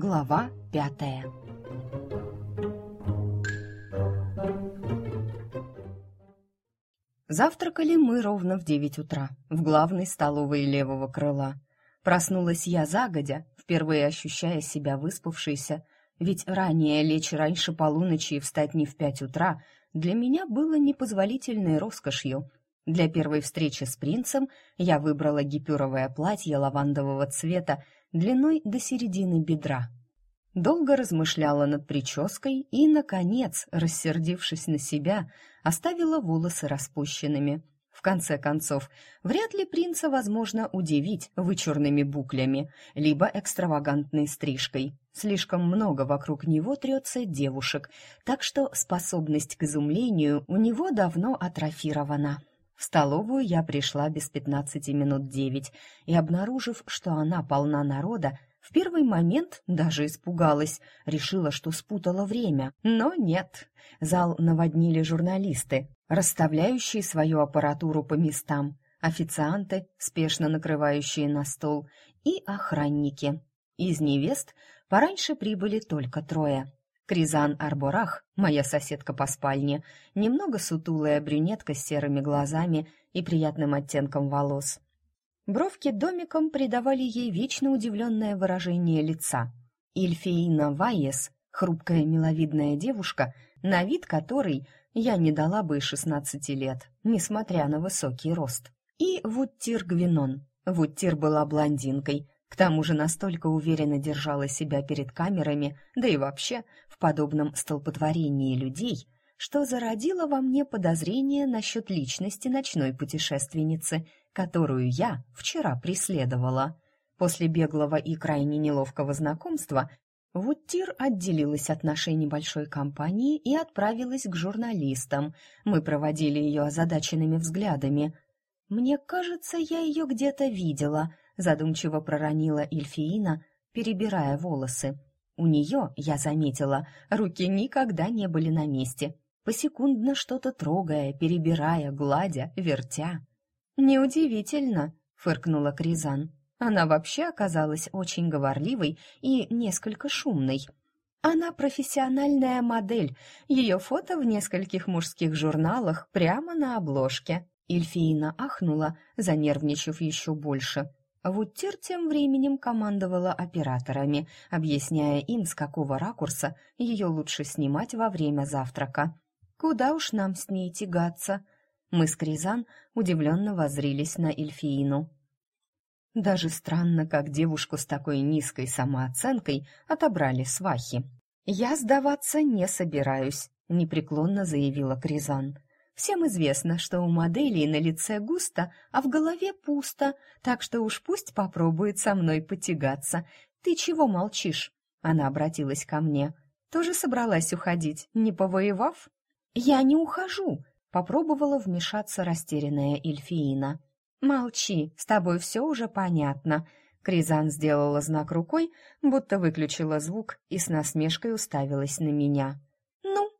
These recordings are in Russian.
Глава пятая Завтракали мы ровно в девять утра в главной столовой левого крыла. Проснулась я загодя, впервые ощущая себя выспавшейся, ведь ранее лечь раньше полуночи и встать не в пять утра для меня было непозволительной роскошью. Для первой встречи с принцем я выбрала гипюровое платье лавандового цвета длиной до середины бедра. Долго размышляла над прической и, наконец, рассердившись на себя, оставила волосы распущенными. В конце концов, вряд ли принца возможно удивить вычурными буклями, либо экстравагантной стрижкой. Слишком много вокруг него трется девушек, так что способность к изумлению у него давно атрофирована. В столовую я пришла без пятнадцати минут девять и, обнаружив, что она полна народа, в первый момент даже испугалась, решила, что спутала время. Но нет. Зал наводнили журналисты, расставляющие свою аппаратуру по местам, официанты, спешно накрывающие на стол, и охранники. Из невест пораньше прибыли только трое. Кризан Арборах, моя соседка по спальне, немного сутулая брюнетка с серыми глазами и приятным оттенком волос. Бровки домиком придавали ей вечно удивленное выражение лица. Ильфеина Вайес, хрупкая миловидная девушка, на вид которой я не дала бы и шестнадцати лет, несмотря на высокий рост. И Вуттир Гвинон. Вуттир была блондинкой, к тому же настолько уверенно держала себя перед камерами, да и вообще подобном столпотворении людей, что зародило во мне подозрение насчет личности ночной путешественницы, которую я вчера преследовала. После беглого и крайне неловкого знакомства Вуттир отделилась от нашей небольшой компании и отправилась к журналистам. Мы проводили ее озадаченными взглядами. «Мне кажется, я ее где-то видела», задумчиво проронила Эльфиина, перебирая волосы. У нее, я заметила, руки никогда не были на месте, посекундно что-то трогая, перебирая, гладя, вертя. «Неудивительно», — фыркнула Кризан. Она вообще оказалась очень говорливой и несколько шумной. Она профессиональная модель, ее фото в нескольких мужских журналах прямо на обложке. Эльфиина ахнула, занервничав еще больше. Вуттир тем временем командовала операторами, объясняя им, с какого ракурса ее лучше снимать во время завтрака. «Куда уж нам с ней тягаться?» Мы с Кризан удивленно воззрились на Эльфиину. Даже странно, как девушку с такой низкой самооценкой отобрали свахи. «Я сдаваться не собираюсь», — непреклонно заявила Кризан. Всем известно, что у моделей на лице густо, а в голове пусто, так что уж пусть попробует со мной потягаться. Ты чего молчишь? Она обратилась ко мне. Тоже собралась уходить, не повоевав? Я не ухожу, попробовала вмешаться растерянная Эльфиина. Молчи, с тобой все уже понятно. Кризан сделала знак рукой, будто выключила звук и с насмешкой уставилась на меня. Ну,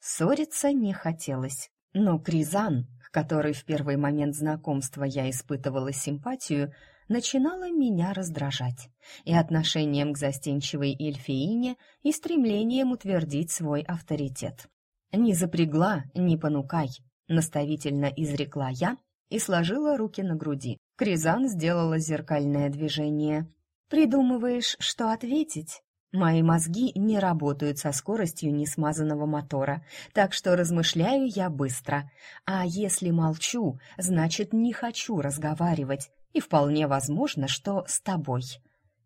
ссориться не хотелось. Но Кризан, к которой в первый момент знакомства я испытывала симпатию, начинала меня раздражать и отношением к застенчивой Эльфиине, и стремлением утвердить свой авторитет. «Не запрягла, не понукай», — наставительно изрекла я и сложила руки на груди. Кризан сделала зеркальное движение. «Придумываешь, что ответить?» Мои мозги не работают со скоростью несмазанного мотора, так что размышляю я быстро. А если молчу, значит, не хочу разговаривать, и вполне возможно, что с тобой.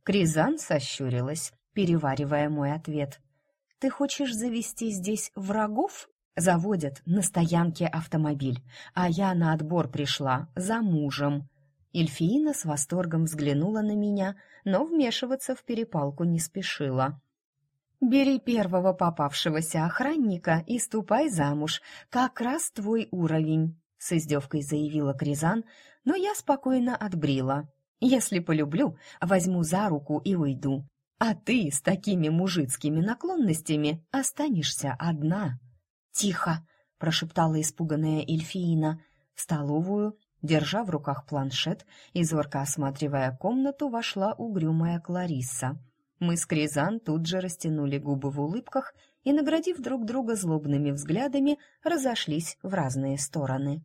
Кризан сощурилась, переваривая мой ответ. Ты хочешь завести здесь врагов? Заводят на стоянке автомобиль, а я на отбор пришла за мужем. Эльфиина с восторгом взглянула на меня, но вмешиваться в перепалку не спешила. «Бери первого попавшегося охранника и ступай замуж, как раз твой уровень», — с издевкой заявила Кризан, но я спокойно отбрила. «Если полюблю, возьму за руку и уйду, а ты с такими мужицкими наклонностями останешься одна». «Тихо!» — прошептала испуганная Эльфиина. В столовую Держа в руках планшет и зорко осматривая комнату, вошла угрюмая Кларисса. Мы с Кризан тут же растянули губы в улыбках и, наградив друг друга злобными взглядами, разошлись в разные стороны.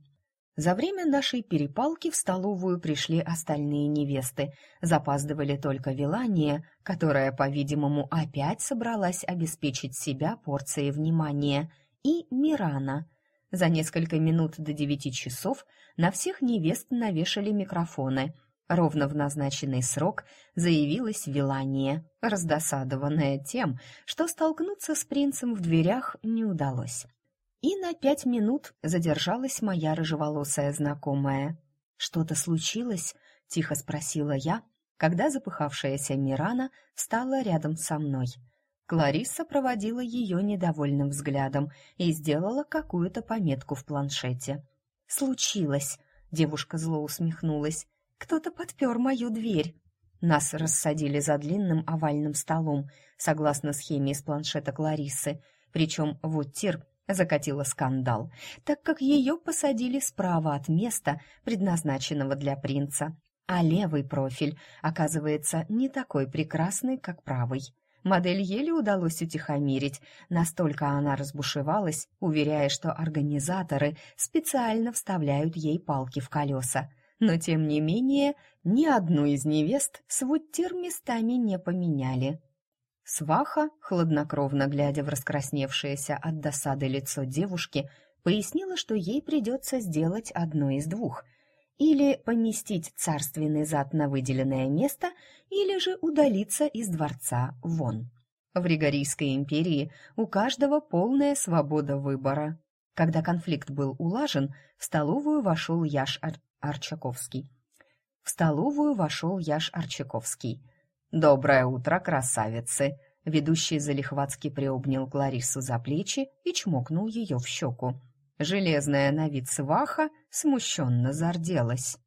За время нашей перепалки в столовую пришли остальные невесты. Запаздывали только Вилания, которая, по-видимому, опять собралась обеспечить себя порцией внимания, и Мирана. За несколько минут до девяти часов на всех невест навешали микрофоны. Ровно в назначенный срок заявилась Вилания, раздосадованная тем, что столкнуться с принцем в дверях не удалось и на пять минут задержалась моя рыжеволосая знакомая. «Что-то случилось?» — тихо спросила я, когда запыхавшаяся Мирана встала рядом со мной. Кларисса проводила ее недовольным взглядом и сделала какую-то пометку в планшете. «Случилось!» — девушка зло усмехнулась. «Кто-то подпер мою дверь!» Нас рассадили за длинным овальным столом, согласно схеме из планшета Клариссы, причем Вуттир закатила скандал, так как ее посадили справа от места, предназначенного для принца. А левый профиль, оказывается, не такой прекрасный, как правый. Модель еле удалось утихомирить, настолько она разбушевалась, уверяя, что организаторы специально вставляют ей палки в колеса. Но, тем не менее, ни одну из невест свуттир местами не поменяли. Сваха, хладнокровно глядя в раскрасневшееся от досады лицо девушки, пояснила, что ей придется сделать одно из двух — или поместить царственный зад на выделенное место, или же удалиться из дворца вон. В Ригорийской империи у каждого полная свобода выбора. Когда конфликт был улажен, в столовую вошел Яш Ар Арчаковский. В столовую вошел Яш Арчаковский — «Доброе утро, красавицы!» Ведущий залихватски приобнял Клариссу за плечи и чмокнул ее в щеку. Железная на вид сваха смущенно зарделась.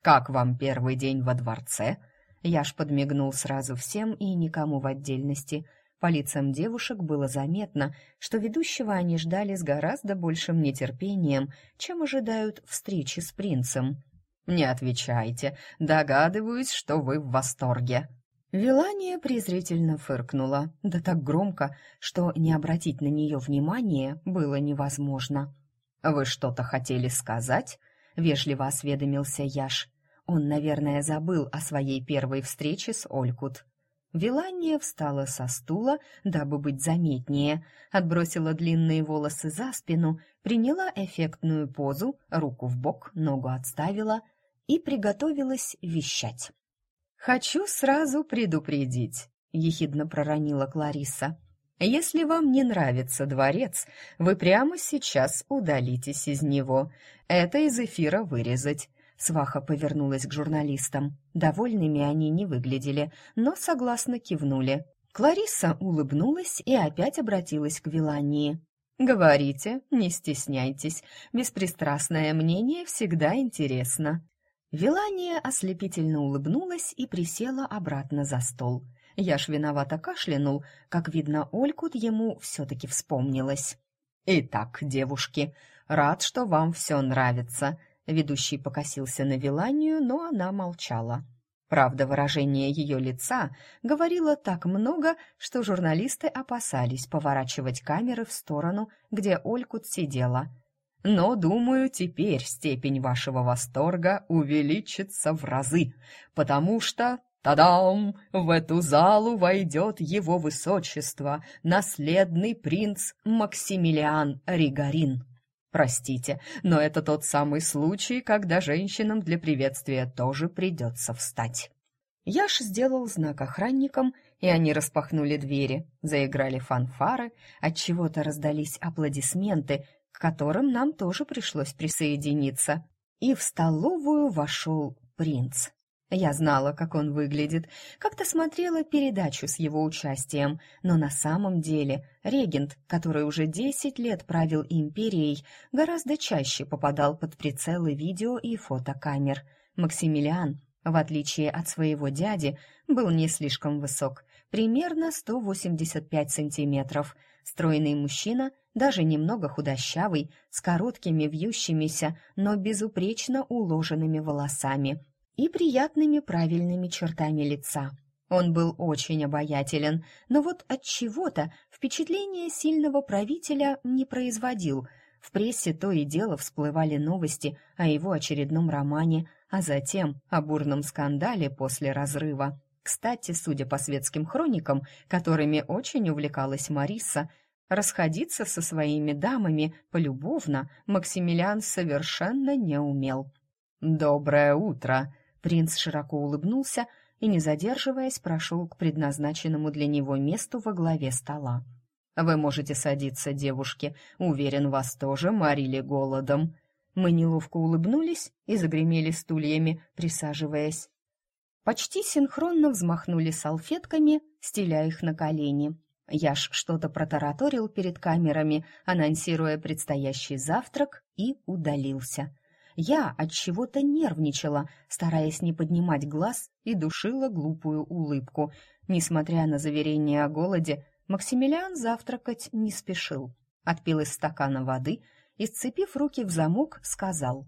«Как вам первый день во дворце?» Яш подмигнул сразу всем и никому в отдельности. По лицам девушек было заметно, что ведущего они ждали с гораздо большим нетерпением, чем ожидают встречи с принцем. «Не отвечайте, догадываюсь, что вы в восторге», Вилания презрительно фыркнула, да так громко, что не обратить на нее внимания было невозможно. «Вы что-то хотели сказать?» — вежливо осведомился Яш. Он, наверное, забыл о своей первой встрече с Олькут. Вилания встала со стула, дабы быть заметнее, отбросила длинные волосы за спину, приняла эффектную позу, руку в бок, ногу отставила и приготовилась вещать. «Хочу сразу предупредить», — ехидно проронила Клариса. «Если вам не нравится дворец, вы прямо сейчас удалитесь из него. Это из эфира вырезать». Сваха повернулась к журналистам. Довольными они не выглядели, но согласно кивнули. Клариса улыбнулась и опять обратилась к Вилании. «Говорите, не стесняйтесь. Беспристрастное мнение всегда интересно». Вилания ослепительно улыбнулась и присела обратно за стол. Я ж виновато кашлянул, как видно, Олькут ему все-таки вспомнилась. «Итак, девушки, рад, что вам все нравится», — ведущий покосился на Виланию, но она молчала. Правда, выражение ее лица говорило так много, что журналисты опасались поворачивать камеры в сторону, где Олькут сидела — но, думаю, теперь степень вашего восторга увеличится в разы, потому что, тадам, в эту залу войдет его высочество, наследный принц Максимилиан Ригарин. Простите, но это тот самый случай, когда женщинам для приветствия тоже придется встать. Яш сделал знак охранникам, и они распахнули двери, заиграли фанфары, от чего-то раздались аплодисменты, к которым нам тоже пришлось присоединиться. И в столовую вошел принц. Я знала, как он выглядит, как-то смотрела передачу с его участием, но на самом деле регент, который уже десять лет правил империей, гораздо чаще попадал под прицелы видео и фотокамер. Максимилиан, в отличие от своего дяди, был не слишком высок, примерно 185 сантиметров. Стройный мужчина даже немного худощавый, с короткими вьющимися, но безупречно уложенными волосами и приятными правильными чертами лица. Он был очень обаятелен, но вот от чего-то впечатление сильного правителя не производил. В прессе то и дело всплывали новости о его очередном романе, а затем о бурном скандале после разрыва. Кстати, судя по светским хроникам, которыми очень увлекалась Мариса, расходиться со своими дамами полюбовно Максимилиан совершенно не умел. «Доброе утро!» Принц широко улыбнулся и, не задерживаясь, прошел к предназначенному для него месту во главе стола. «Вы можете садиться, девушки. Уверен, вас тоже морили голодом». Мы неловко улыбнулись и загремели стульями, присаживаясь. Почти синхронно взмахнули салфетками, стеля их на колени. Яш что-то протараторил перед камерами, анонсируя предстоящий завтрак, и удалился я от чего-то нервничала, стараясь не поднимать глаз и душила глупую улыбку. Несмотря на заверение о голоде, Максимилиан завтракать не спешил. Отпил из стакана воды и, сцепив руки в замок, сказал: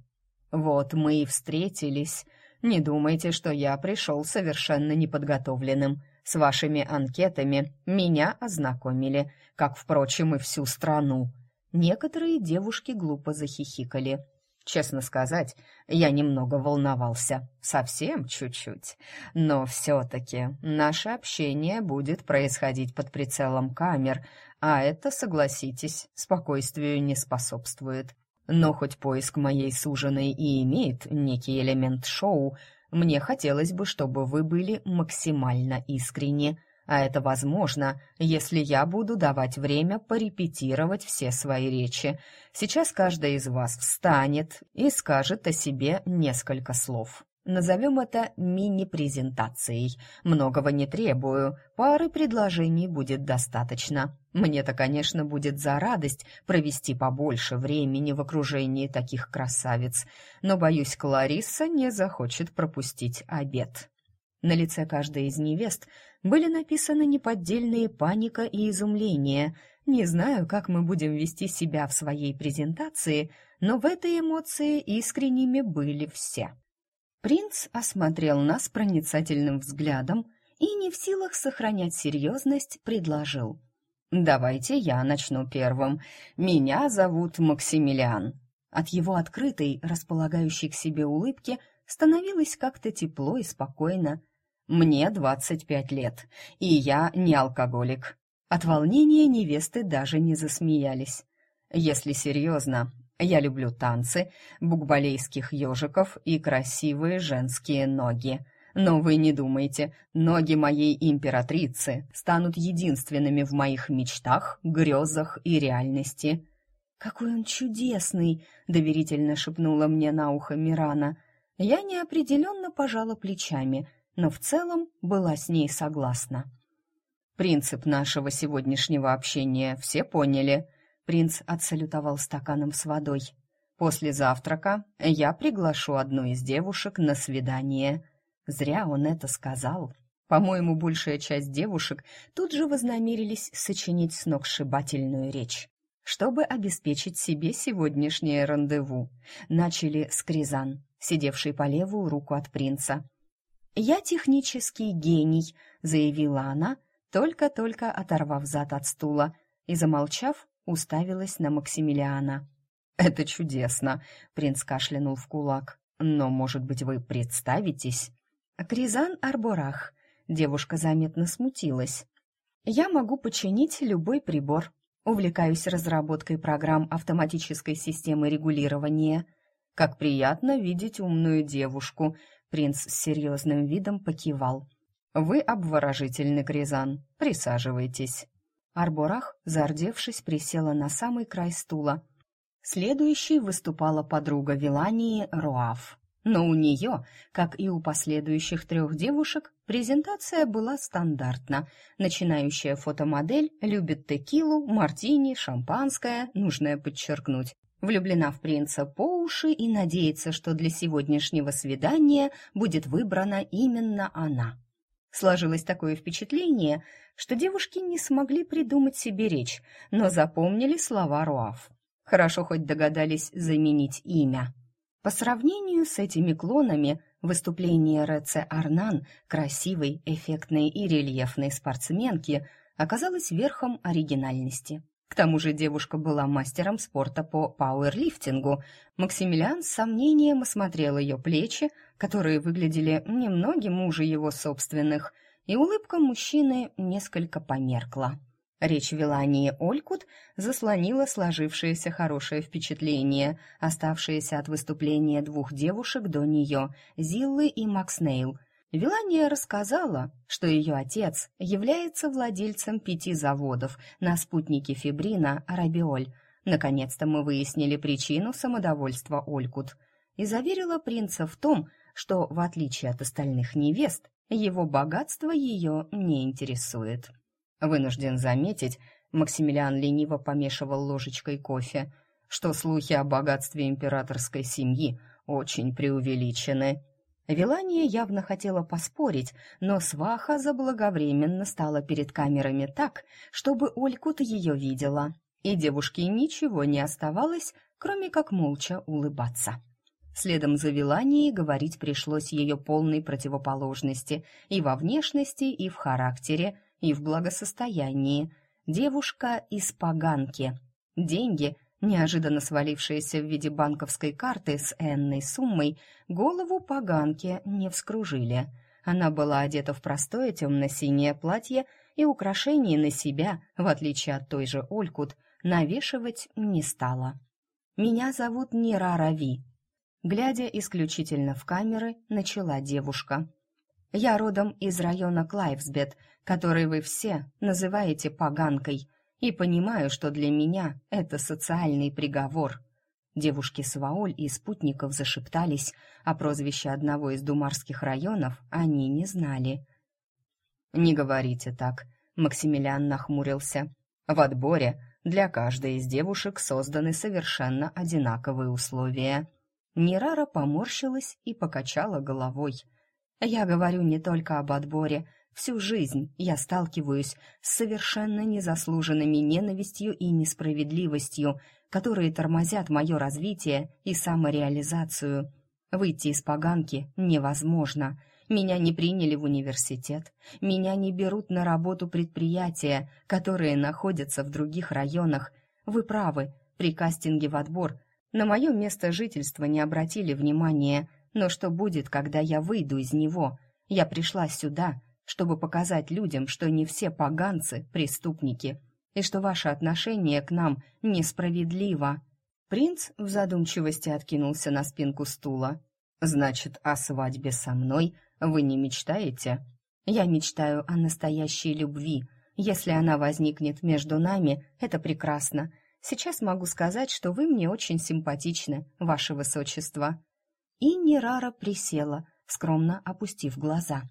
"Вот мы и встретились. Не думайте, что я пришел совершенно неподготовленным. С вашими анкетами меня ознакомили, как, впрочем, и всю страну". Некоторые девушки глупо захихикали. Честно сказать, я немного волновался, совсем чуть-чуть. Но все-таки наше общение будет происходить под прицелом камер, а это, согласитесь, спокойствию не способствует. Но хоть поиск моей суженой и имеет некий элемент шоу, мне хотелось бы, чтобы вы были максимально искренни. А это возможно, если я буду давать время порепетировать все свои речи. Сейчас каждая из вас встанет и скажет о себе несколько слов. Назовем это мини-презентацией. Многого не требую, пары предложений будет достаточно. Мне-то, конечно, будет за радость провести побольше времени в окружении таких красавиц, но, боюсь, Кларисса не захочет пропустить обед. На лице каждой из невест были написаны неподдельные паника и изумление. Не знаю, как мы будем вести себя в своей презентации, но в этой эмоции искренними были все. Принц осмотрел нас проницательным взглядом и, не в силах сохранять серьезность, предложил. «Давайте я начну первым. Меня зовут Максимилиан». От его открытой, располагающей к себе улыбки становилось как-то тепло и спокойно. Мне 25 лет, и я не алкоголик. От волнения невесты даже не засмеялись. Если серьезно, я люблю танцы, букбалейских ежиков и красивые женские ноги. Но вы не думайте, ноги моей императрицы станут единственными в моих мечтах, грезах и реальности. «Какой он чудесный!» — доверительно шепнула мне на ухо Мирана. Я неопределенно пожала плечами — но в целом была с ней согласна. «Принцип нашего сегодняшнего общения все поняли?» Принц отсалютовал стаканом с водой. «После завтрака я приглашу одну из девушек на свидание». Зря он это сказал. По-моему, большая часть девушек тут же вознамерились сочинить сногсшибательную речь, чтобы обеспечить себе сегодняшнее рандеву. Начали с Кризан, сидевший по левую руку от принца. «Я технический гений», — заявила она, только-только оторвав зад от стула, и, замолчав, уставилась на Максимилиана. «Это чудесно», — принц кашлянул в кулак. «Но, может быть, вы представитесь?» «Кризан Арборах», — девушка заметно смутилась. «Я могу починить любой прибор. Увлекаюсь разработкой программ автоматической системы регулирования. Как приятно видеть умную девушку», Принц с серьезным видом покивал. «Вы обворожительный, Кризан. Присаживайтесь». Арборах, зардевшись, присела на самый край стула. Следующей выступала подруга Вилании Роаф. Но у нее, как и у последующих трех девушек, презентация была стандартна. Начинающая фотомодель любит текилу, мартини, шампанское, нужное подчеркнуть, влюблена в принца по уши и надеется, что для сегодняшнего свидания будет выбрана именно она. Сложилось такое впечатление, что девушки не смогли придумать себе речь, но запомнили слова Руаф. Хорошо хоть догадались заменить имя. По сравнению с этими клонами, Выступление Реце Арнан, красивой, эффектной и рельефной спортсменки, оказалось верхом оригинальности. К тому же девушка была мастером спорта по пауэрлифтингу. Максимилиан с сомнением осмотрел ее плечи, которые выглядели немногим уже его собственных, и улыбка мужчины несколько померкла. Речь Вилании Олькут заслонила сложившееся хорошее впечатление, оставшееся от выступления двух девушек до нее, Зиллы и Макснейл. Вилания рассказала, что ее отец является владельцем пяти заводов на спутнике фибрина «Арабиоль». Наконец-то мы выяснили причину самодовольства Олькут и заверила принца в том, что, в отличие от остальных невест, его богатство ее не интересует. Вынужден заметить, Максимилиан лениво помешивал ложечкой кофе, что слухи о богатстве императорской семьи очень преувеличены. Вилания явно хотела поспорить, но сваха заблаговременно стала перед камерами так, чтобы Олькут ее видела, и девушке ничего не оставалось, кроме как молча улыбаться. Следом за Виланией говорить пришлось ее полной противоположности и во внешности, и в характере, и в благосостоянии. Девушка из поганки. Деньги, неожиданно свалившиеся в виде банковской карты с энной суммой, голову поганки не вскружили. Она была одета в простое темно-синее платье и украшений на себя, в отличие от той же Олькут, навешивать не стала. «Меня зовут Нира Рави», глядя исключительно в камеры, начала девушка. Я родом из района Клайвсбет, который вы все называете поганкой, и понимаю, что для меня это социальный приговор. Девушки Сваоль и спутников зашептались, а прозвище одного из думарских районов они не знали. «Не говорите так», — Максимилиан нахмурился. «В отборе для каждой из девушек созданы совершенно одинаковые условия». Нерара поморщилась и покачала головой. Я говорю не только об отборе. Всю жизнь я сталкиваюсь с совершенно незаслуженными ненавистью и несправедливостью, которые тормозят мое развитие и самореализацию. Выйти из поганки невозможно. Меня не приняли в университет. Меня не берут на работу предприятия, которые находятся в других районах. Вы правы, при кастинге в отбор на мое место жительства не обратили внимания – но что будет, когда я выйду из него? Я пришла сюда, чтобы показать людям, что не все поганцы преступники, и что ваше отношение к нам несправедливо. Принц в задумчивости откинулся на спинку стула. Значит, о свадьбе со мной вы не мечтаете? Я мечтаю о настоящей любви. Если она возникнет между нами, это прекрасно. Сейчас могу сказать, что вы мне очень симпатичны, ваше высочество и Нерара присела, скромно опустив глаза.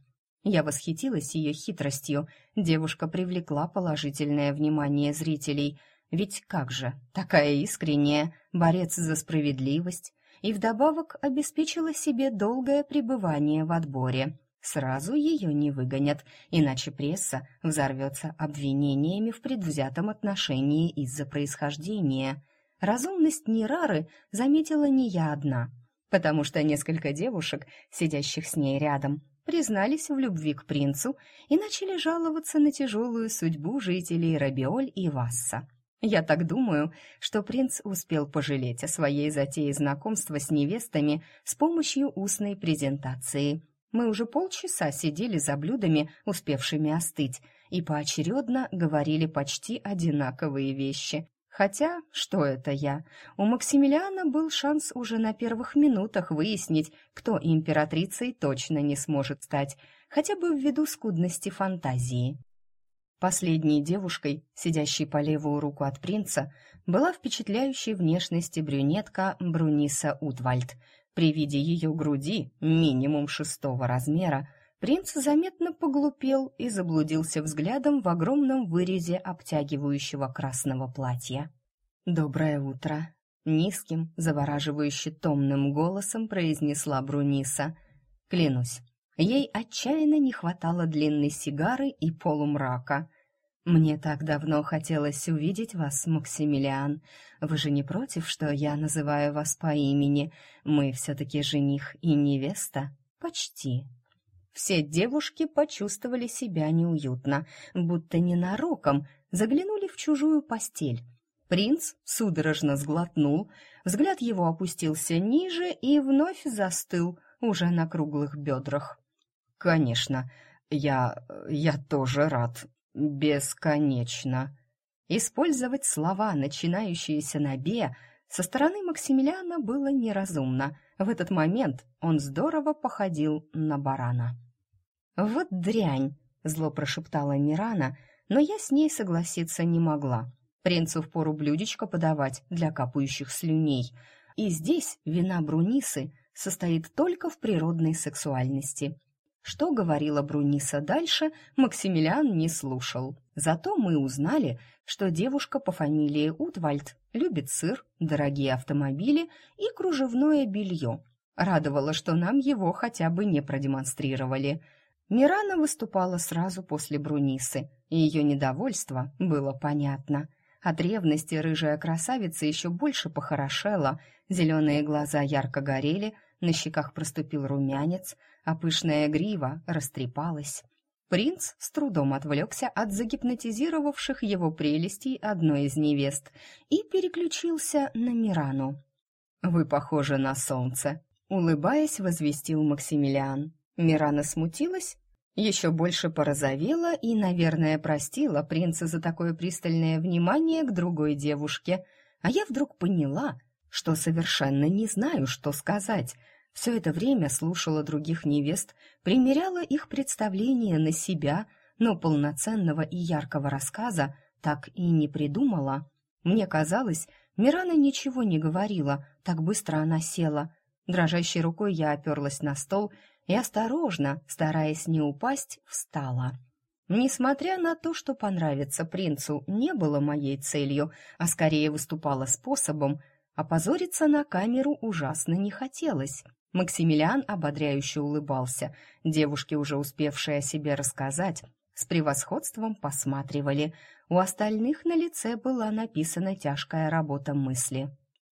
Я восхитилась ее хитростью. Девушка привлекла положительное внимание зрителей. Ведь как же, такая искренняя, борец за справедливость, и вдобавок обеспечила себе долгое пребывание в отборе. Сразу ее не выгонят, иначе пресса взорвется обвинениями в предвзятом отношении из-за происхождения. Разумность Нерары заметила не я одна — потому что несколько девушек, сидящих с ней рядом, признались в любви к принцу и начали жаловаться на тяжелую судьбу жителей Рабиоль и Васса. Я так думаю, что принц успел пожалеть о своей затее знакомства с невестами с помощью устной презентации. Мы уже полчаса сидели за блюдами, успевшими остыть, и поочередно говорили почти одинаковые вещи, Хотя, что это я? У Максимилиана был шанс уже на первых минутах выяснить, кто императрицей точно не сможет стать, хотя бы ввиду скудности фантазии. Последней девушкой, сидящей по левую руку от принца, была впечатляющей внешности брюнетка Бруниса Утвальд. При виде ее груди, минимум шестого размера, Принц заметно поглупел и заблудился взглядом в огромном вырезе обтягивающего красного платья. «Доброе утро!» — низким, завораживающе томным голосом произнесла Бруниса. «Клянусь, ей отчаянно не хватало длинной сигары и полумрака. Мне так давно хотелось увидеть вас, Максимилиан. Вы же не против, что я называю вас по имени? Мы все-таки жених и невеста?» почти. Все девушки почувствовали себя неуютно, будто ненароком заглянули в чужую постель. Принц судорожно сглотнул, взгляд его опустился ниже и вновь застыл, уже на круглых бедрах. «Конечно, я... я тоже рад. Бесконечно». Использовать слова, начинающиеся на «бе», со стороны Максимилиана было неразумно. В этот момент он здорово походил на барана. «Вот дрянь!» — зло прошептала Мирана, но я с ней согласиться не могла. Принцу впору блюдечко подавать для капающих слюней. И здесь вина Брунисы состоит только в природной сексуальности. Что говорила Бруниса дальше, Максимилиан не слушал. Зато мы узнали, что девушка по фамилии Утвальд любит сыр, дорогие автомобили и кружевное белье. Радовало, что нам его хотя бы не продемонстрировали. Мирана выступала сразу после Брунисы, и ее недовольство было понятно. От ревности рыжая красавица еще больше похорошела, зеленые глаза ярко горели, на щеках проступил румянец, а пышная грива растрепалась. Принц с трудом отвлекся от загипнотизировавших его прелестей одной из невест и переключился на Мирану. «Вы похожи на солнце», — улыбаясь, возвестил Максимилиан. Мирана смутилась, еще больше порозовела и, наверное, простила принца за такое пристальное внимание к другой девушке. А я вдруг поняла, что совершенно не знаю, что сказать — все это время слушала других невест, примеряла их представления на себя, но полноценного и яркого рассказа так и не придумала. Мне казалось, Мирана ничего не говорила, так быстро она села. Дрожащей рукой я оперлась на стол и осторожно, стараясь не упасть, встала. Несмотря на то, что понравиться принцу не было моей целью, а скорее выступала способом, опозориться на камеру ужасно не хотелось. Максимилиан ободряюще улыбался. Девушки, уже успевшие о себе рассказать, с превосходством посматривали. У остальных на лице была написана тяжкая работа мысли.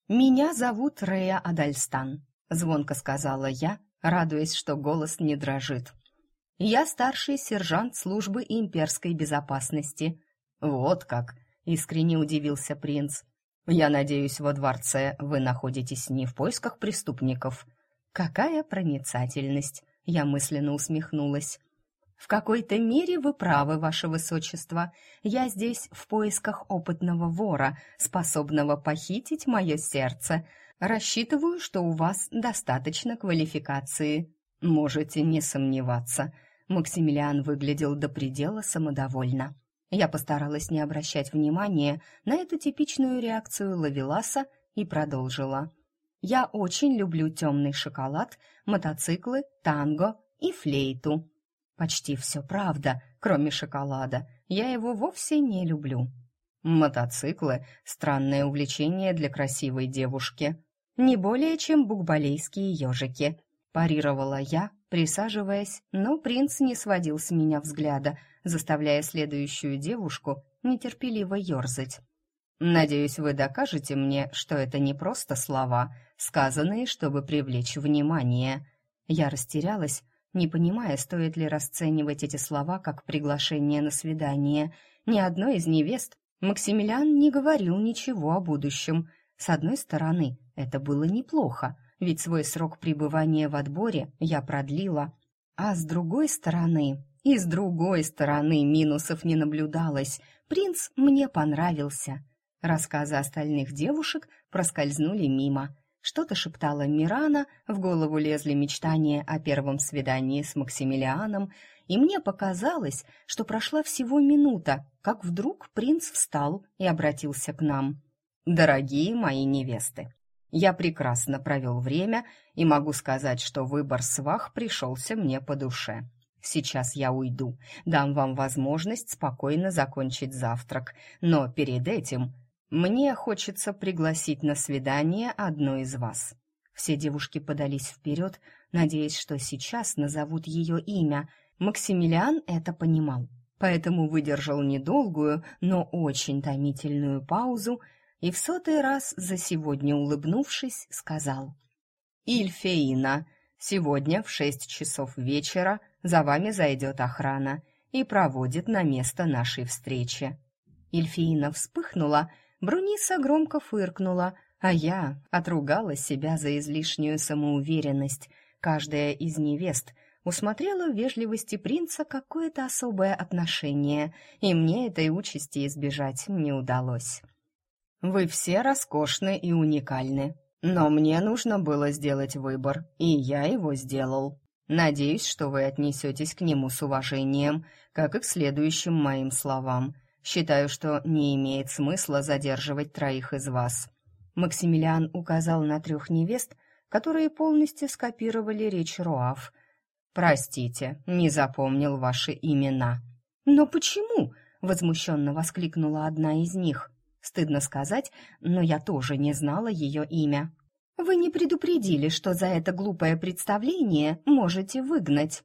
«Меня зовут Рея Адальстан», — звонко сказала я, радуясь, что голос не дрожит. «Я старший сержант службы имперской безопасности». «Вот как!» — искренне удивился принц. «Я надеюсь, во дворце вы находитесь не в поисках преступников». Какая проницательность, я мысленно усмехнулась. В какой-то мере вы правы, ваше высочество. Я здесь в поисках опытного вора, способного похитить мое сердце. Рассчитываю, что у вас достаточно квалификации. Можете не сомневаться. Максимилиан выглядел до предела самодовольно. Я постаралась не обращать внимания на эту типичную реакцию Лавеласа и продолжила. Я очень люблю темный шоколад, мотоциклы, танго и флейту. Почти все правда, кроме шоколада. Я его вовсе не люблю. Мотоциклы — странное увлечение для красивой девушки. Не более, чем букбалейские ежики. Парировала я, присаживаясь, но принц не сводил с меня взгляда, заставляя следующую девушку нетерпеливо ерзать. Надеюсь, вы докажете мне, что это не просто слова, сказанные, чтобы привлечь внимание. Я растерялась, не понимая, стоит ли расценивать эти слова как приглашение на свидание. Ни одной из невест Максимилиан не говорил ничего о будущем. С одной стороны, это было неплохо, ведь свой срок пребывания в отборе я продлила. А с другой стороны, и с другой стороны минусов не наблюдалось. Принц мне понравился. Рассказы остальных девушек проскользнули мимо. Что-то шептала Мирана, в голову лезли мечтания о первом свидании с Максимилианом, и мне показалось, что прошла всего минута, как вдруг принц встал и обратился к нам. «Дорогие мои невесты, я прекрасно провел время и могу сказать, что выбор свах пришелся мне по душе. Сейчас я уйду, дам вам возможность спокойно закончить завтрак, но перед этим мне хочется пригласить на свидание одну из вас. Все девушки подались вперед, надеясь, что сейчас назовут ее имя. Максимилиан это понимал, поэтому выдержал недолгую, но очень томительную паузу и в сотый раз за сегодня улыбнувшись, сказал «Ильфеина, Сегодня в шесть часов вечера за вами зайдет охрана и проводит на место нашей встречи». Эльфиина вспыхнула, Бруниса громко фыркнула, а я отругала себя за излишнюю самоуверенность. Каждая из невест усмотрела в вежливости принца какое-то особое отношение, и мне этой участи избежать не удалось. «Вы все роскошны и уникальны, но мне нужно было сделать выбор, и я его сделал. Надеюсь, что вы отнесетесь к нему с уважением, как и к следующим моим словам. Считаю, что не имеет смысла задерживать троих из вас». Максимилиан указал на трех невест, которые полностью скопировали речь Роав. «Простите, не запомнил ваши имена». «Но почему?» — возмущенно воскликнула одна из них. Стыдно сказать, но я тоже не знала ее имя. «Вы не предупредили, что за это глупое представление можете выгнать».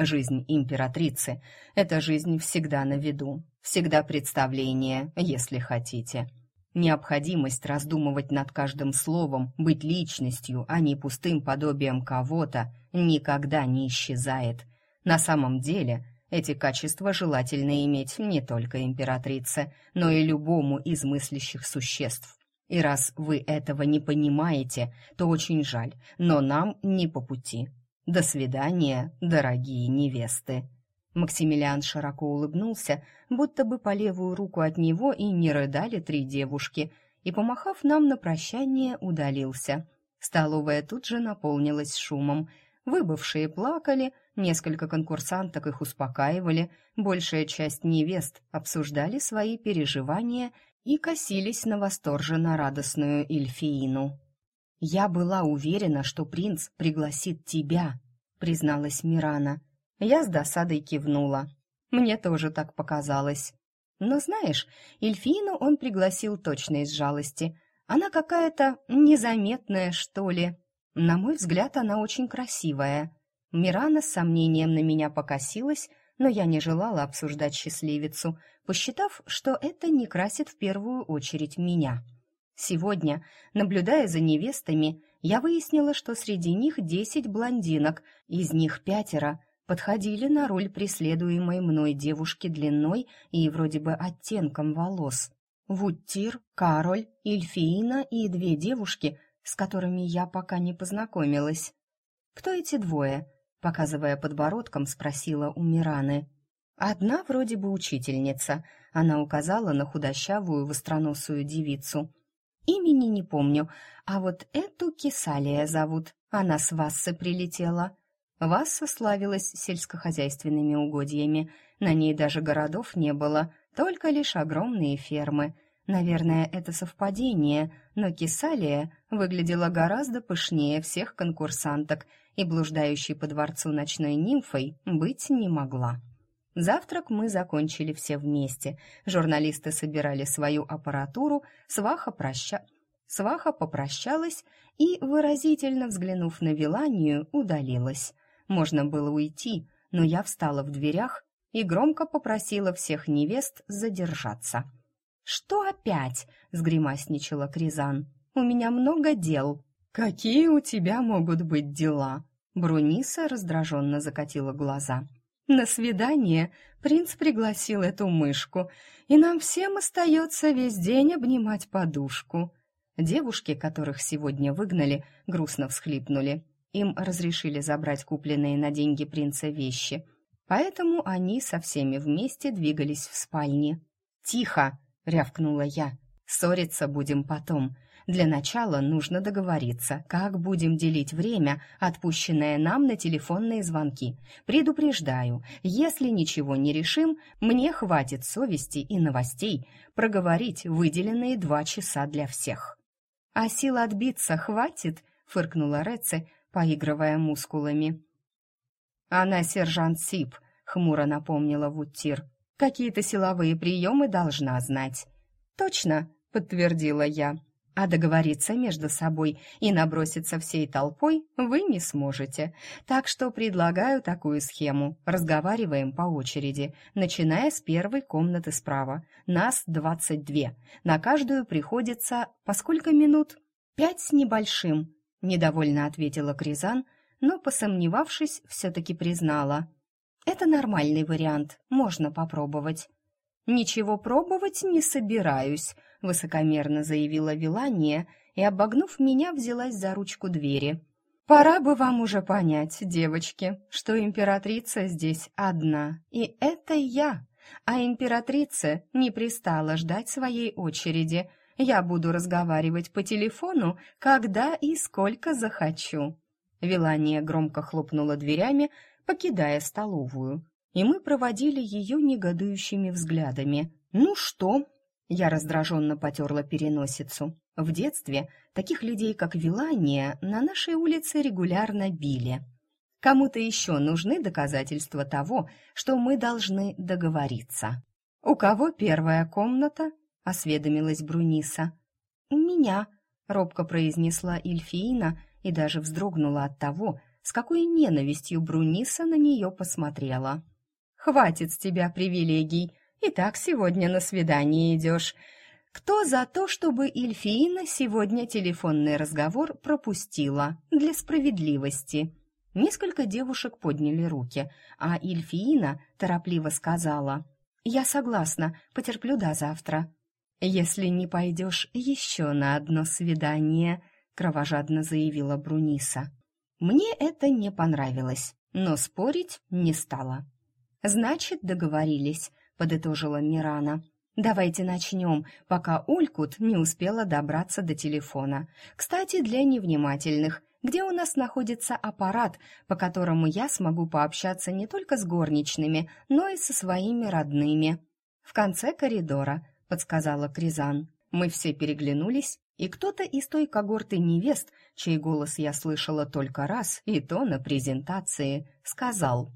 Жизнь императрицы — это жизнь всегда на виду, всегда представление, если хотите. Необходимость раздумывать над каждым словом, быть личностью, а не пустым подобием кого-то, никогда не исчезает. На самом деле, эти качества желательно иметь не только императрице, но и любому из мыслящих существ. И раз вы этого не понимаете, то очень жаль, но нам не по пути. До свидания, дорогие невесты. Максимилиан широко улыбнулся, будто бы по левую руку от него и не рыдали три девушки, и, помахав нам на прощание, удалился. Столовая тут же наполнилась шумом. Выбывшие плакали, несколько конкурсанток их успокаивали, большая часть невест обсуждали свои переживания и косились на восторженно радостную Эльфиину. «Я была уверена, что принц пригласит тебя», — призналась Мирана. Я с досадой кивнула. Мне тоже так показалось. Но знаешь, Эльфину он пригласил точно из жалости. Она какая-то незаметная, что ли. На мой взгляд, она очень красивая. Мирана с сомнением на меня покосилась, но я не желала обсуждать счастливицу, посчитав, что это не красит в первую очередь меня. Сегодня, наблюдая за невестами, я выяснила, что среди них десять блондинок, из них пятеро подходили на роль преследуемой мной девушки длиной и вроде бы оттенком волос. Вуттир, Кароль, Эльфиина и две девушки, с которыми я пока не познакомилась. «Кто эти двое?» — показывая подбородком, спросила у Мираны. «Одна вроде бы учительница», — она указала на худощавую востроносую девицу. «Имени не помню, а вот эту Кисалия зовут, она с Вассы прилетела». Васса славилась сельскохозяйственными угодьями. На ней даже городов не было, только лишь огромные фермы. Наверное, это совпадение, но Кисалия выглядела гораздо пышнее всех конкурсанток, и блуждающей по дворцу ночной нимфой быть не могла. Завтрак мы закончили все вместе. Журналисты собирали свою аппаратуру, сваха проща... Сваха попрощалась и, выразительно взглянув на Виланию, удалилась. Можно было уйти, но я встала в дверях и громко попросила всех невест задержаться. «Что опять?» — сгримасничала Кризан. «У меня много дел». «Какие у тебя могут быть дела?» Бруниса раздраженно закатила глаза. «На свидание принц пригласил эту мышку, и нам всем остается весь день обнимать подушку». Девушки, которых сегодня выгнали, грустно всхлипнули. Им разрешили забрать купленные на деньги принца вещи, поэтому они со всеми вместе двигались в спальне. «Тихо!» — рявкнула я. «Ссориться будем потом. Для начала нужно договориться, как будем делить время, отпущенное нам на телефонные звонки. Предупреждаю, если ничего не решим, мне хватит совести и новостей проговорить выделенные два часа для всех». «А сил отбиться хватит?» — фыркнула Реце, поигрывая мускулами. «Она сержант Сип», — хмуро напомнила Вуттир. «Какие-то силовые приемы должна знать». «Точно», — подтвердила я. «А договориться между собой и наброситься всей толпой вы не сможете. Так что предлагаю такую схему. Разговариваем по очереди, начиная с первой комнаты справа. Нас двадцать две. На каждую приходится по сколько минут? Пять с небольшим. Недовольно ответила Кризан, но, посомневавшись, все-таки признала. «Это нормальный вариант, можно попробовать». «Ничего пробовать не собираюсь», — высокомерно заявила Вилания и, обогнув меня, взялась за ручку двери. «Пора бы вам уже понять, девочки, что императрица здесь одна, и это я, а императрица не пристала ждать своей очереди. Я буду разговаривать по телефону, когда и сколько захочу». Вилания громко хлопнула дверями, покидая столовую и мы проводили ее негодующими взглядами. «Ну что?» Я раздраженно потерла переносицу. В детстве таких людей, как Вилания, на нашей улице регулярно били. Кому-то еще нужны доказательства того, что мы должны договориться. «У кого первая комната?» — осведомилась Бруниса. «У меня», — робко произнесла Ильфиина и даже вздрогнула от того, с какой ненавистью Бруниса на нее посмотрела. Хватит с тебя привилегий. И так сегодня на свидание идешь. Кто за то, чтобы Эльфиина сегодня телефонный разговор пропустила для справедливости? Несколько девушек подняли руки, а Эльфиина торопливо сказала: "Я согласна, потерплю до завтра". Если не пойдешь еще на одно свидание, кровожадно заявила Бруниса. Мне это не понравилось, но спорить не стала. «Значит, договорились», — подытожила Мирана. «Давайте начнем, пока Улькут не успела добраться до телефона. Кстати, для невнимательных, где у нас находится аппарат, по которому я смогу пообщаться не только с горничными, но и со своими родными». «В конце коридора», — подсказала Кризан. Мы все переглянулись, и кто-то из той когорты невест, чей голос я слышала только раз, и то на презентации, сказал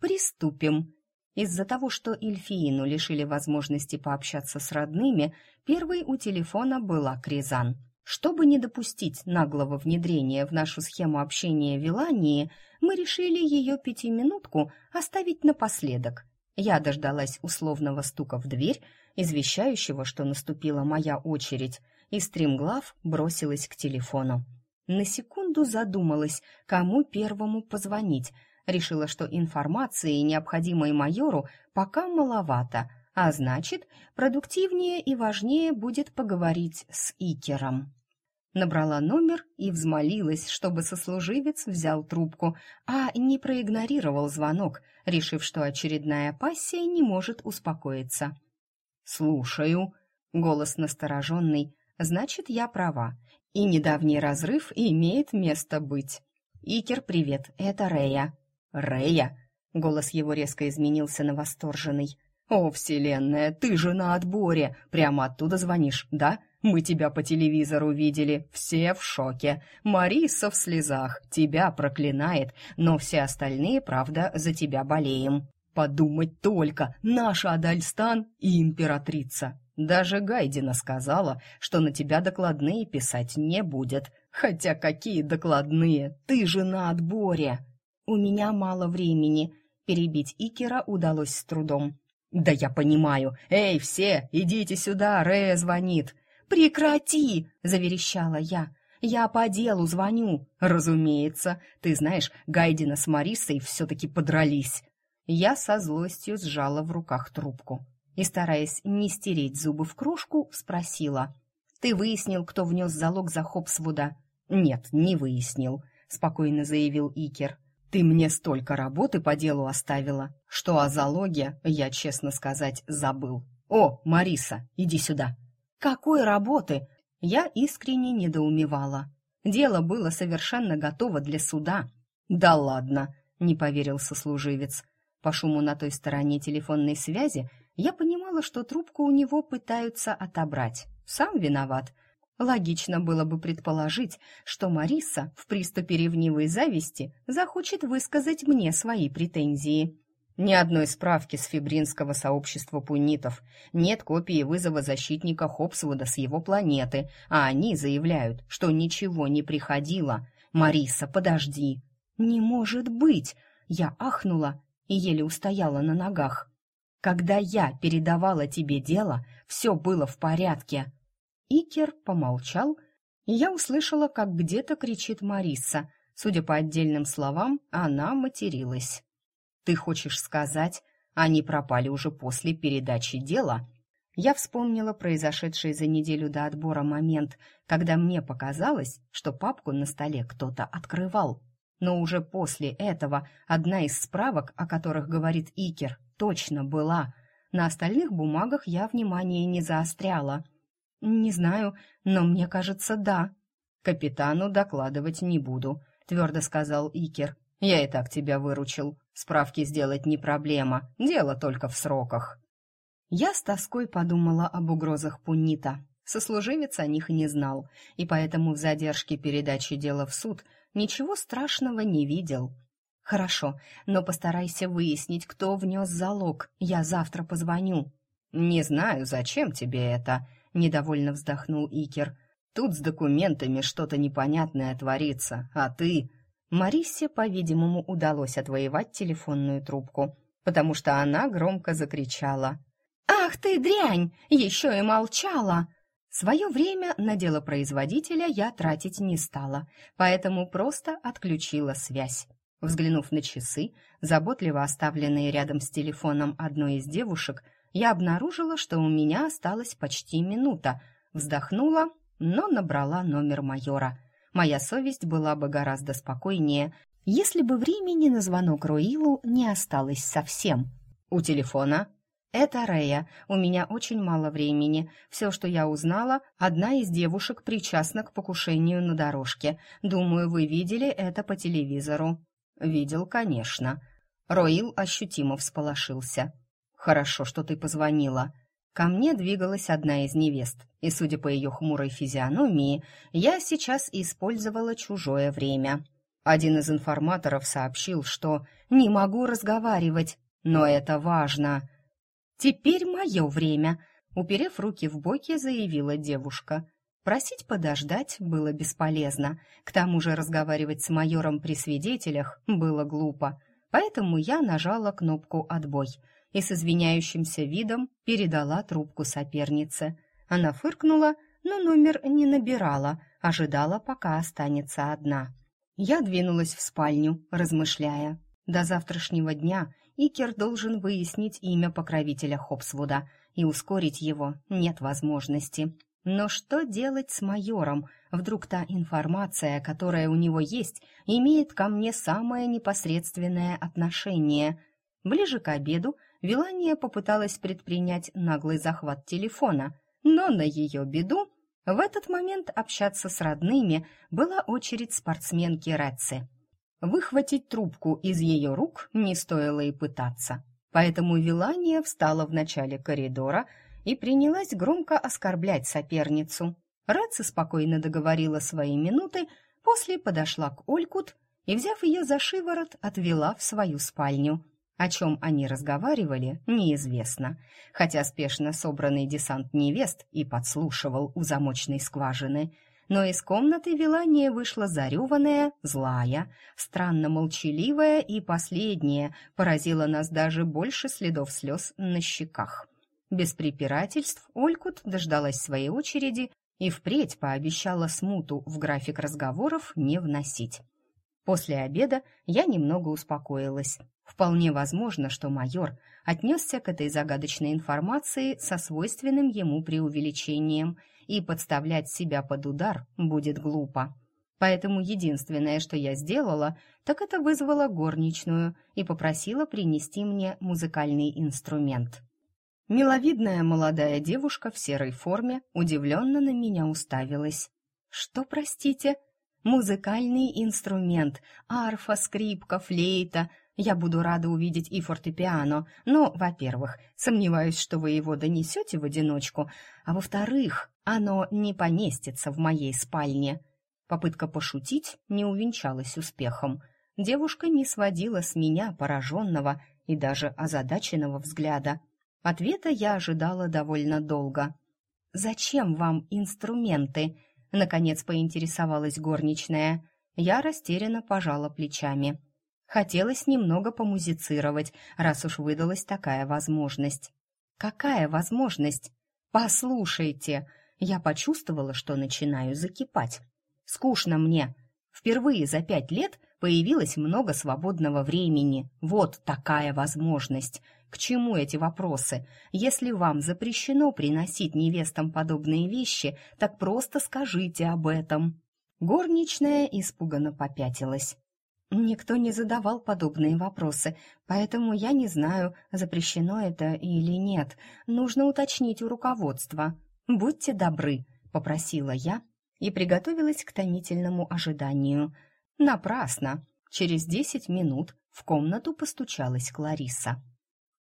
Приступим. Из-за того, что Эльфиину лишили возможности пообщаться с родными, первой у телефона была Кризан. Чтобы не допустить наглого внедрения в нашу схему общения Вилании, мы решили ее пятиминутку оставить напоследок. Я дождалась условного стука в дверь, извещающего, что наступила моя очередь, и стримглав бросилась к телефону. На секунду задумалась, кому первому позвонить, решила, что информации, необходимой майору, пока маловато, а значит, продуктивнее и важнее будет поговорить с Икером. Набрала номер и взмолилась, чтобы сослуживец взял трубку, а не проигнорировал звонок, решив, что очередная пассия не может успокоиться. «Слушаю», — голос настороженный, значит, я права, и недавний разрыв имеет место быть. «Икер, привет, это Рея». «Рея!» — голос его резко изменился на восторженный. «О, вселенная, ты же на отборе! Прямо оттуда звонишь, да? Мы тебя по телевизору видели, все в шоке. Мариса в слезах, тебя проклинает, но все остальные, правда, за тебя болеем. Подумать только, наша Адальстан и императрица. Даже Гайдина сказала, что на тебя докладные писать не будет. Хотя какие докладные? Ты же на отборе!» «У меня мало времени», — перебить Икера удалось с трудом. «Да я понимаю. Эй, все, идите сюда, Рея звонит». «Прекрати!» — заверещала я. «Я по делу звоню». «Разумеется. Ты знаешь, Гайдина с Марисой все-таки подрались». Я со злостью сжала в руках трубку и, стараясь не стереть зубы в кружку, спросила. «Ты выяснил, кто внес залог за Хопсвуда?» «Нет, не выяснил», — спокойно заявил Икер. Ты мне столько работы по делу оставила, что о залоге я, честно сказать, забыл. О, Мариса, иди сюда. Какой работы? Я искренне недоумевала. Дело было совершенно готово для суда. Да ладно, не поверил сослуживец. По шуму на той стороне телефонной связи я понимала, что трубку у него пытаются отобрать. Сам виноват. Логично было бы предположить, что Мариса в приступе ревнивой зависти захочет высказать мне свои претензии. Ни одной справки с фибринского сообщества пунитов, нет копии вызова защитника Хопсвуда с его планеты, а они заявляют, что ничего не приходило. «Мариса, подожди!» «Не может быть!» Я ахнула и еле устояла на ногах. «Когда я передавала тебе дело, все было в порядке», Икер помолчал, и я услышала, как где-то кричит Мариса. Судя по отдельным словам, она материлась. «Ты хочешь сказать, они пропали уже после передачи дела?» Я вспомнила произошедший за неделю до отбора момент, когда мне показалось, что папку на столе кто-то открывал. Но уже после этого одна из справок, о которых говорит Икер, точно была. На остальных бумагах я внимание не заостряла. «Не знаю, но мне кажется, да». «Капитану докладывать не буду», — твердо сказал Икер. «Я и так тебя выручил. Справки сделать не проблема, дело только в сроках». Я с тоской подумала об угрозах Пунита. Сослуживец о них не знал, и поэтому в задержке передачи дела в суд ничего страшного не видел. «Хорошо, но постарайся выяснить, кто внес залог. Я завтра позвоню». «Не знаю, зачем тебе это», — недовольно вздохнул Икер. «Тут с документами что-то непонятное творится, а ты...» Марисе, по-видимому, удалось отвоевать телефонную трубку, потому что она громко закричала. «Ах ты, дрянь! Еще и молчала!» Свое время на дело производителя я тратить не стала, поэтому просто отключила связь. Взглянув на часы, заботливо оставленные рядом с телефоном одной из девушек, я обнаружила, что у меня осталась почти минута. Вздохнула, но набрала номер майора. Моя совесть была бы гораздо спокойнее, если бы времени на звонок Руилу не осталось совсем. У телефона «Это Рея. У меня очень мало времени. Все, что я узнала, одна из девушек причастна к покушению на дорожке. Думаю, вы видели это по телевизору». «Видел, конечно». Роил ощутимо всполошился. «Хорошо, что ты позвонила». Ко мне двигалась одна из невест, и, судя по ее хмурой физиономии, я сейчас использовала чужое время. Один из информаторов сообщил, что «не могу разговаривать», но это важно. «Теперь мое время», — уперев руки в боки, заявила девушка. Просить подождать было бесполезно. К тому же разговаривать с майором при свидетелях было глупо. Поэтому я нажала кнопку «Отбой» и с извиняющимся видом передала трубку сопернице. Она фыркнула, но номер не набирала, ожидала, пока останется одна. Я двинулась в спальню, размышляя. До завтрашнего дня Икер должен выяснить имя покровителя Хопсвуда, и ускорить его нет возможности. Но что делать с майором? Вдруг та информация, которая у него есть, имеет ко мне самое непосредственное отношение? Ближе к обеду Вилания попыталась предпринять наглый захват телефона, но на ее беду в этот момент общаться с родными была очередь спортсменки Ретцы. Выхватить трубку из ее рук не стоило и пытаться. Поэтому Вилания встала в начале коридора и принялась громко оскорблять соперницу. Раци спокойно договорила свои минуты, после подошла к Олькут и, взяв ее за шиворот, отвела в свою спальню. О чем они разговаривали, неизвестно, хотя спешно собранный десант невест и подслушивал у замочной скважины – но из комнаты Вилания вышла зареванная, злая, странно молчаливая и последняя поразила нас даже больше следов слез на щеках. Без препирательств Олькут дождалась своей очереди и впредь пообещала смуту в график разговоров не вносить. После обеда я немного успокоилась. Вполне возможно, что майор отнесся к этой загадочной информации со свойственным ему преувеличением – и подставлять себя под удар будет глупо. Поэтому единственное, что я сделала, так это вызвала горничную и попросила принести мне музыкальный инструмент. Миловидная молодая девушка в серой форме удивленно на меня уставилась. «Что, простите?» «Музыкальный инструмент, арфа, скрипка, флейта. Я буду рада увидеть и фортепиано, но, во-первых, сомневаюсь, что вы его донесете в одиночку, а во-вторых, оно не поместится в моей спальне. Попытка пошутить не увенчалась успехом. Девушка не сводила с меня пораженного и даже озадаченного взгляда. Ответа я ожидала довольно долго. «Зачем вам инструменты?» — наконец поинтересовалась горничная. Я растерянно пожала плечами. Хотелось немного помузицировать, раз уж выдалась такая возможность. «Какая возможность?» «Послушайте!» я почувствовала, что начинаю закипать. Скучно мне. Впервые за пять лет появилось много свободного времени. Вот такая возможность. К чему эти вопросы? Если вам запрещено приносить невестам подобные вещи, так просто скажите об этом. Горничная испуганно попятилась. Никто не задавал подобные вопросы, поэтому я не знаю, запрещено это или нет. Нужно уточнить у руководства. Будьте добры, попросила я и приготовилась к томительному ожиданию. Напрасно. Через десять минут в комнату постучалась Клариса.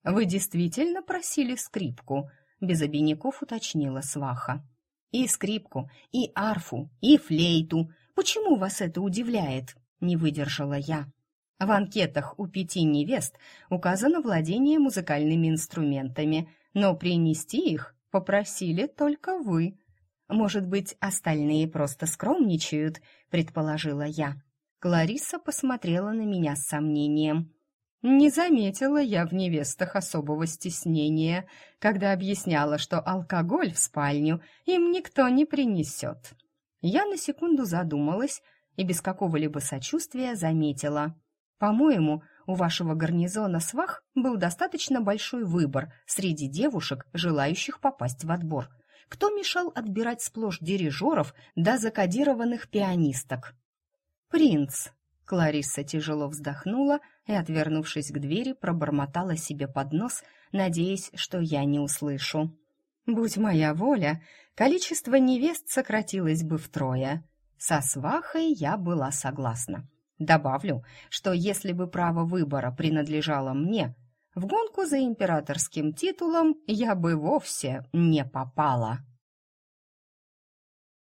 «Вы действительно просили скрипку?» — без обиняков уточнила сваха. «И скрипку, и арфу, и флейту. Почему вас это удивляет?» — не выдержала я. В анкетах у пяти невест указано владение музыкальными инструментами, но принести их попросили только вы. Может быть, остальные просто скромничают, предположила я. Клариса посмотрела на меня с сомнением. Не заметила я в невестах особого стеснения, когда объясняла, что алкоголь в спальню им никто не принесет. Я на секунду задумалась и без какого-либо сочувствия заметила. По-моему, у вашего гарнизона свах был достаточно большой выбор среди девушек, желающих попасть в отбор. Кто мешал отбирать сплошь дирижеров да закодированных пианисток? «Принц!» Кларисса тяжело вздохнула и, отвернувшись к двери, пробормотала себе под нос, надеясь, что я не услышу. «Будь моя воля, количество невест сократилось бы втрое. Со свахой я была согласна. Добавлю, что если бы право выбора принадлежало мне, в гонку за императорским титулом я бы вовсе не попала».